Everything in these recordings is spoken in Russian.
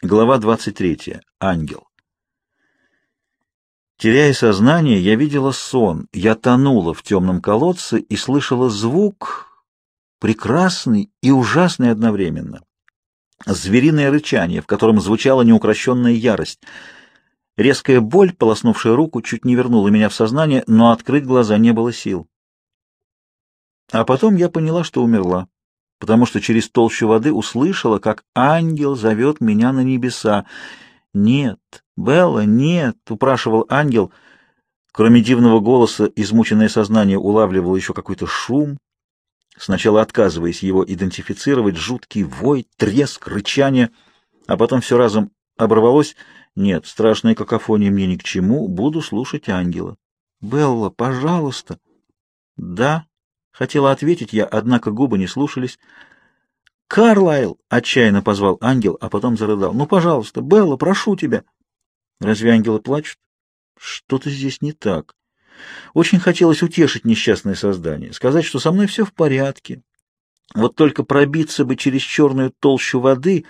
Глава 23. Ангел. Теряя сознание, я видела сон. Я тонула в темном колодце и слышала звук, прекрасный и ужасный одновременно. Звериное рычание, в котором звучала неукрощенная ярость. Резкая боль, полоснувшая руку, чуть не вернула меня в сознание, но открыть глаза не было сил. А потом я поняла, что умерла потому что через толщу воды услышала, как ангел зовет меня на небеса. «Нет, Белла, нет!» — упрашивал ангел. Кроме дивного голоса, измученное сознание улавливало еще какой-то шум, сначала отказываясь его идентифицировать, жуткий вой, треск, рычание, а потом все разом оборвалось. «Нет, страшная какофония мне ни к чему, буду слушать ангела». «Белла, пожалуйста!» «Да», Хотела ответить я, однако губы не слушались. «Карлайл!» — отчаянно позвал ангел, а потом зарыдал. «Ну, пожалуйста, Белла, прошу тебя!» «Разве ангелы плачут?» «Что-то здесь не так. Очень хотелось утешить несчастное создание, сказать, что со мной все в порядке. Вот только пробиться бы через черную толщу воды...»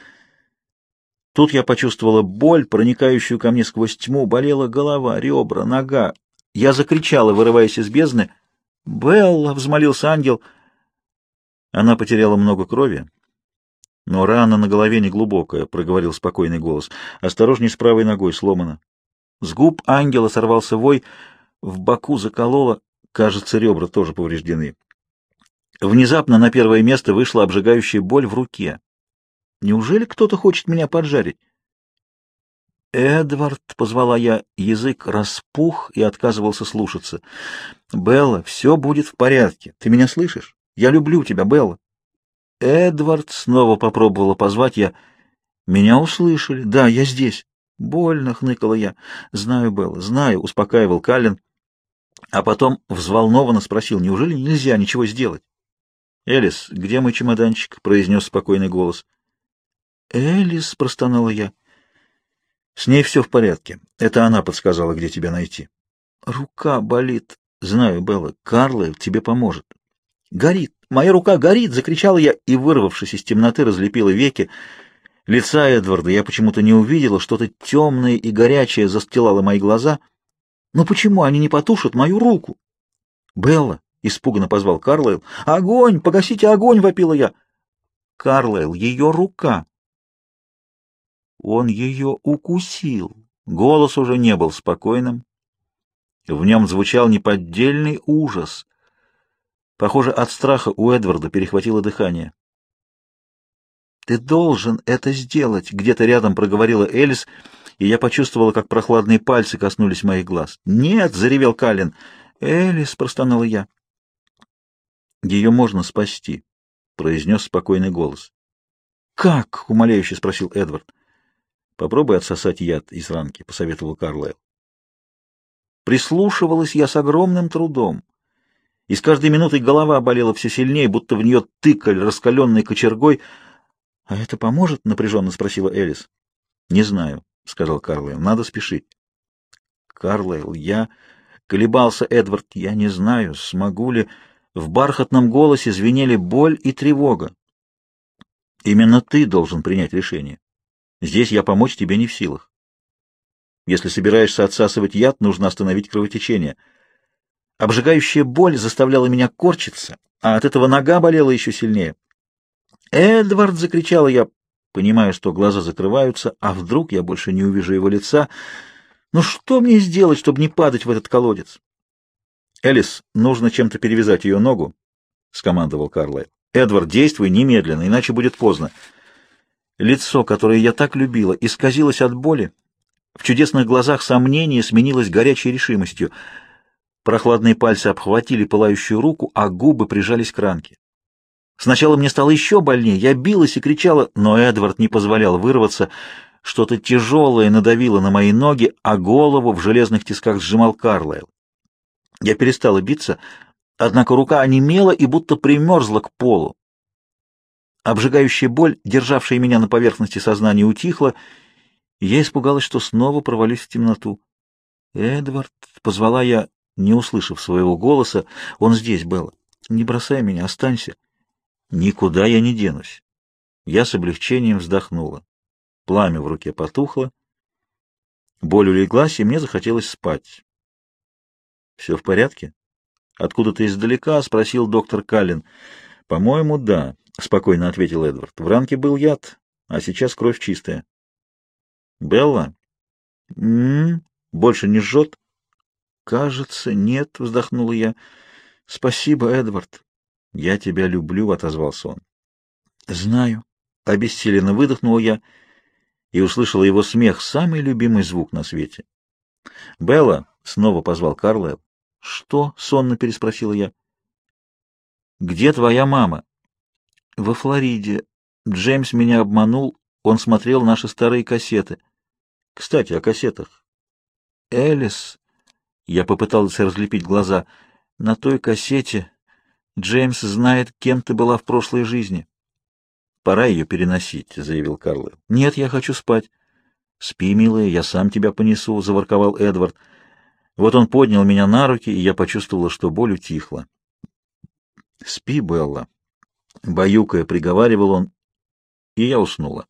Тут я почувствовала боль, проникающую ко мне сквозь тьму, болела голова, ребра, нога. Я закричала, вырываясь из бездны — «Белла!» — взмолился ангел. Она потеряла много крови, но рана на голове не глубокая, — проговорил спокойный голос. «Осторожней с правой ногой, сломана». С губ ангела сорвался вой, в боку закололо, кажется, ребра тоже повреждены. Внезапно на первое место вышла обжигающая боль в руке. Неужели кто-то хочет меня поджарить? «Эдвард!» — позвала я. Язык распух и отказывался слушаться. «Белла, все будет в порядке. Ты меня слышишь? Я люблю тебя, Белла!» «Эдвард!» — снова попробовала позвать я. «Меня услышали. Да, я здесь». «Больно!» — хныкала я. «Знаю, Белла, знаю!» — успокаивал Каллен. А потом взволнованно спросил, неужели нельзя ничего сделать? «Элис, где мой чемоданчик?» — произнес спокойный голос. «Элис!» — простонала я. С ней все в порядке. Это она подсказала, где тебя найти. Рука болит. Знаю, Белла. Карлайл тебе поможет. Горит. Моя рука горит! Закричала я и, вырвавшись из темноты, разлепила веки. Лица Эдварда я почему-то не увидела, что-то темное и горячее застилало мои глаза. Но почему они не потушат мою руку? Белла, — испуганно позвал Карлайл. «Огонь! Погасите огонь!» — вопила я. Карлайл, ее рука. Он ее укусил. Голос уже не был спокойным. В нем звучал неподдельный ужас. Похоже, от страха у Эдварда перехватило дыхание. «Ты должен это сделать!» — где-то рядом проговорила Элис, и я почувствовала, как прохладные пальцы коснулись моих глаз. «Нет!» — заревел Каллен. «Элис!» — простонала я. «Ее можно спасти», — произнес спокойный голос. «Как?» — умоляюще спросил Эдвард. Попробуй отсосать яд из ранки, — посоветовал Карлайл. Прислушивалась я с огромным трудом. И с каждой минутой голова болела все сильнее, будто в нее тыкали раскаленной кочергой. — А это поможет? — напряженно спросила Элис. — Не знаю, — сказал Карлайл. — Надо спешить. — Карлайл, я... Колебался Эдвард. Я не знаю, смогу ли... В бархатном голосе звенели боль и тревога. Именно ты должен принять решение. Здесь я помочь тебе не в силах. Если собираешься отсасывать яд, нужно остановить кровотечение. Обжигающая боль заставляла меня корчиться, а от этого нога болела еще сильнее. «Эдвард!» — закричала я, понимая, что глаза закрываются, а вдруг я больше не увижу его лица. «Ну что мне сделать, чтобы не падать в этот колодец?» «Элис, нужно чем-то перевязать ее ногу», — скомандовал Карлай. «Эдвард, действуй немедленно, иначе будет поздно». Лицо, которое я так любила, исказилось от боли. В чудесных глазах сомнение сменилось горячей решимостью. Прохладные пальцы обхватили пылающую руку, а губы прижались к ранке. Сначала мне стало еще больнее, я билась и кричала, но Эдвард не позволял вырваться. Что-то тяжелое надавило на мои ноги, а голову в железных тисках сжимал Карлайл. Я перестала биться, однако рука онемела и будто примерзла к полу. Обжигающая боль, державшая меня на поверхности сознания, утихла, и я испугалась, что снова провалюсь в темноту. «Эдвард!» — позвала я, не услышав своего голоса. «Он здесь, Белла. Не бросай меня, останься». «Никуда я не денусь». Я с облегчением вздохнула. Пламя в руке потухло. Боль улеглась, и мне захотелось спать. — Все в порядке? Откуда-то издалека спросил доктор Каллен. — По-моему, да, — спокойно ответил Эдвард. — В ранке был яд, а сейчас кровь чистая. — Белла? М -м, больше не жжет? — Кажется, нет, — вздохнула я. — Спасибо, Эдвард. — Я тебя люблю, — отозвался он. — Знаю. Обессиленно выдохнула я и услышала его смех, самый любимый звук на свете. — Белла! — снова позвал Карлайл. — Что? — сонно переспросила я. — Где твоя мама? — Во Флориде. Джеймс меня обманул. Он смотрел наши старые кассеты. Кстати, о кассетах. Элис. Я попытался разлепить глаза. На той кассете Джеймс знает, кем ты была в прошлой жизни. Пора ее переносить, заявил Карлайл. Нет, я хочу спать. Спи, милая, я сам тебя понесу, заворковал Эдвард. Вот он поднял меня на руки, и я почувствовала, что боль утихла. Спи, Белла. Баюкая приговаривал он, и я уснула.